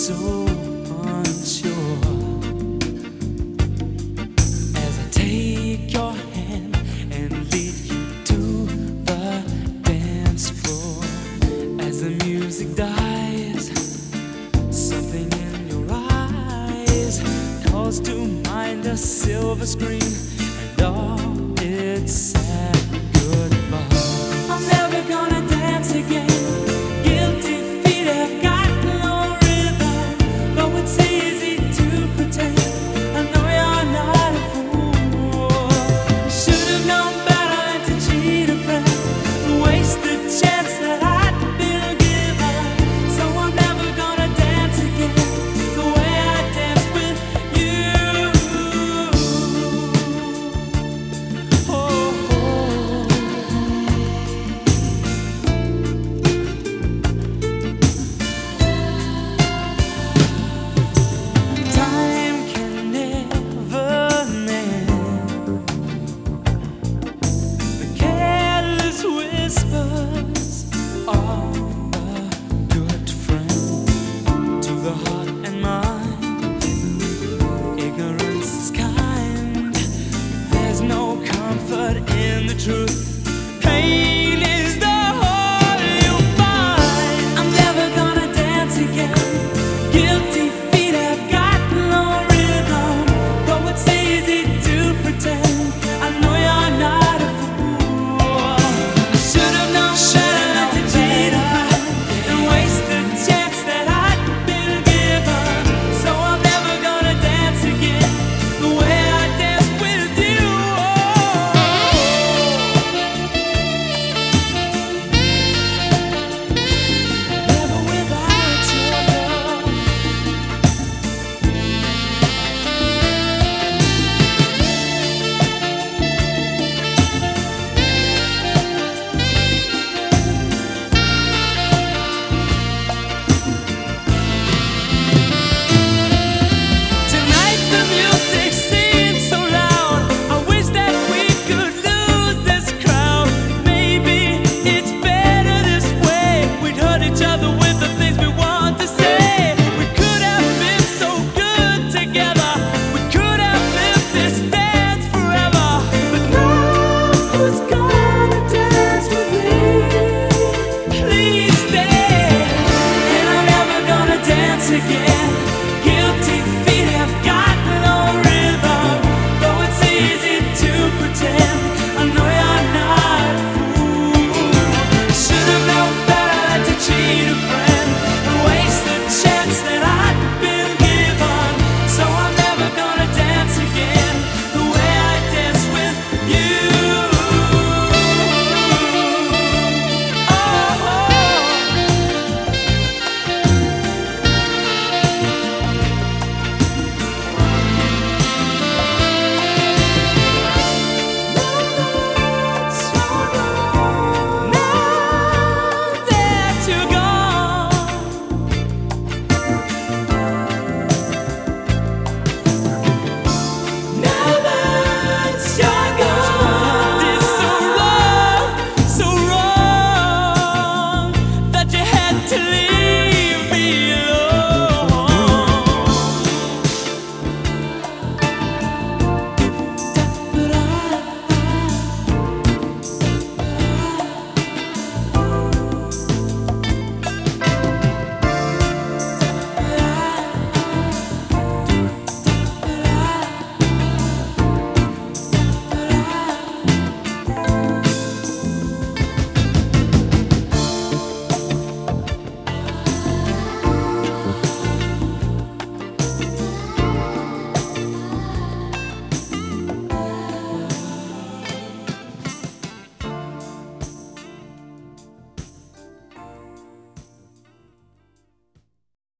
so unsure as I take your hand and lead you to the dance floor as the music dies something in your eyes calls to mind a silver screen and all it's